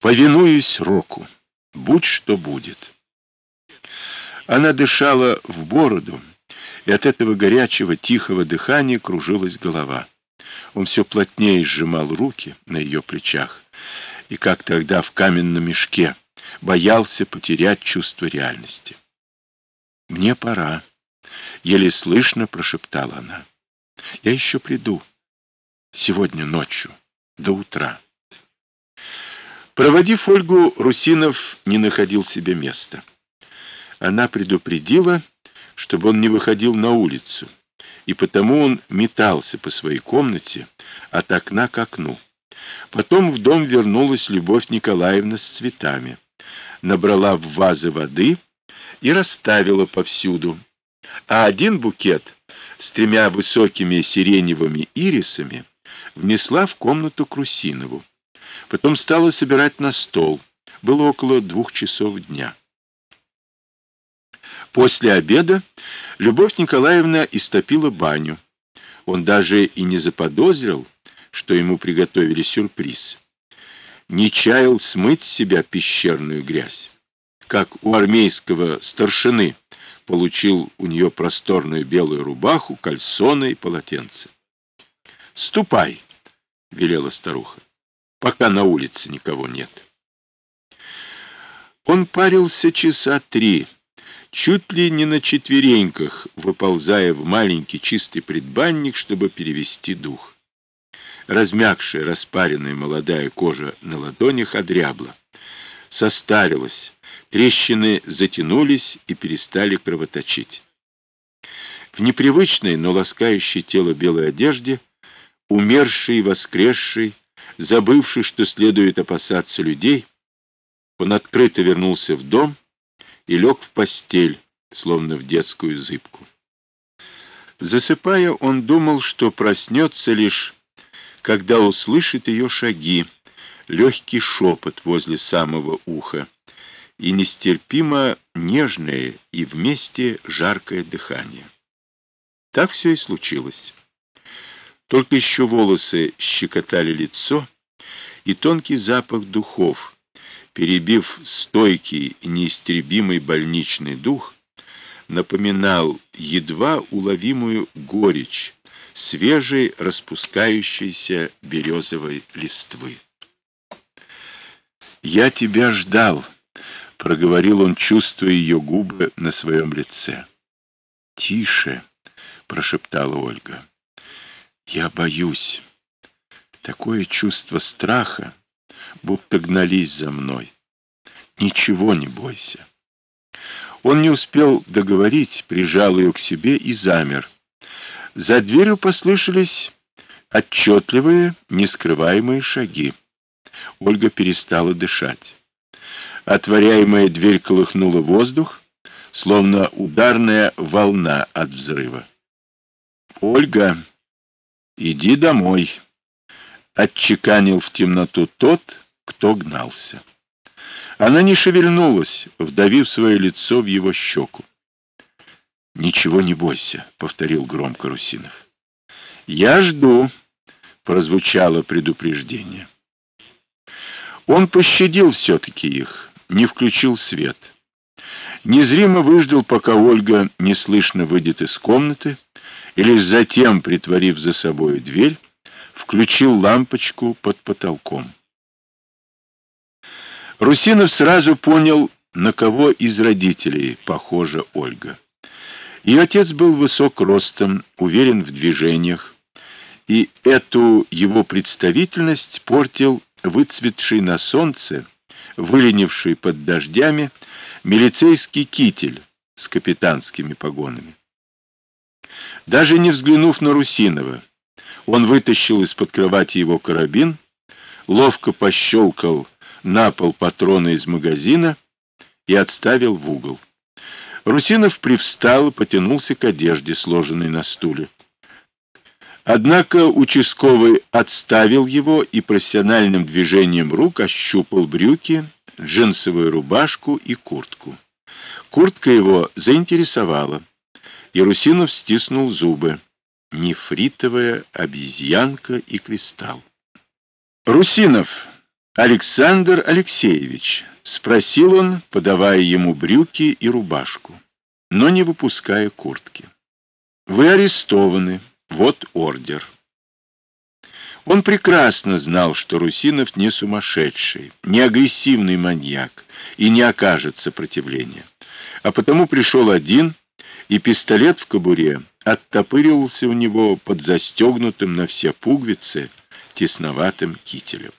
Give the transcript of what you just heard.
Повинуюсь року, будь что будет. Она дышала в бороду, и от этого горячего, тихого дыхания кружилась голова. Он все плотнее сжимал руки на ее плечах, и, как тогда в каменном мешке, боялся потерять чувство реальности. «Мне пора», — еле слышно прошептала она. «Я еще приду. Сегодня ночью, до утра». Проводив Ольгу, Русинов не находил себе места. Она предупредила, чтобы он не выходил на улицу, и потому он метался по своей комнате от окна к окну. Потом в дом вернулась Любовь Николаевна с цветами, набрала в вазы воды и расставила повсюду, а один букет с тремя высокими сиреневыми ирисами внесла в комнату Крусинову. Потом стала собирать на стол. Было около двух часов дня. После обеда Любовь Николаевна истопила баню. Он даже и не заподозрил, что ему приготовили сюрприз. Не чаял смыть с себя пещерную грязь. Как у армейского старшины получил у нее просторную белую рубаху, кальсоны и полотенце. «Ступай!» — велела старуха пока на улице никого нет. Он парился часа три, чуть ли не на четвереньках, выползая в маленький чистый предбанник, чтобы перевести дух. Размягшая, распаренная молодая кожа на ладонях одрябла, состарилась, трещины затянулись и перестали кровоточить. В непривычной, но ласкающей тело белой одежде, умерший и воскресший, Забывший, что следует опасаться людей, он открыто вернулся в дом и лег в постель, словно в детскую зыбку. Засыпая, он думал, что проснется лишь, когда услышит ее шаги, легкий шепот возле самого уха и нестерпимо нежное и вместе жаркое дыхание. Так все и случилось. Только еще волосы щекотали лицо, и тонкий запах духов, перебив стойкий неистребимый больничный дух, напоминал едва уловимую горечь свежей распускающейся березовой листвы. «Я тебя ждал», — проговорил он, чувствуя ее губы на своем лице. «Тише», — прошептала Ольга. Я боюсь. Такое чувство страха, будто гнались за мной. Ничего не бойся. Он не успел договорить, прижал ее к себе и замер. За дверью послышались отчетливые, нескрываемые шаги. Ольга перестала дышать. Отворяемая дверь колыхнула воздух, словно ударная волна от взрыва. «Ольга!» «Иди домой», — отчеканил в темноту тот, кто гнался. Она не шевельнулась, вдавив свое лицо в его щеку. «Ничего не бойся», — повторил громко Русинов. «Я жду», — прозвучало предупреждение. Он пощадил все-таки их, не включил свет. Незримо выждал, пока Ольга неслышно выйдет из комнаты, и лишь затем, притворив за собой дверь, включил лампочку под потолком. Русинов сразу понял, на кого из родителей похожа Ольга. Ее отец был высок ростом, уверен в движениях, и эту его представительность портил выцветший на солнце, выленивший под дождями, милицейский китель с капитанскими погонами. Даже не взглянув на Русинова, он вытащил из-под кровати его карабин, ловко пощелкал на пол патроны из магазина и отставил в угол. Русинов привстал и потянулся к одежде, сложенной на стуле. Однако участковый отставил его и профессиональным движением рук ощупал брюки, джинсовую рубашку и куртку. Куртка его заинтересовала. Ярусинов стиснул зубы. Нефритовая обезьянка и кристалл. «Русинов!» — Александр Алексеевич, спросил он, подавая ему брюки и рубашку, но не выпуская куртки. Вы арестованы. Вот ордер. Он прекрасно знал, что Русинов не сумасшедший, не агрессивный маньяк и не окажет сопротивления. А потому пришел один, и пистолет в кобуре оттопыривался у него под застегнутым на все пуговицы тесноватым кителем.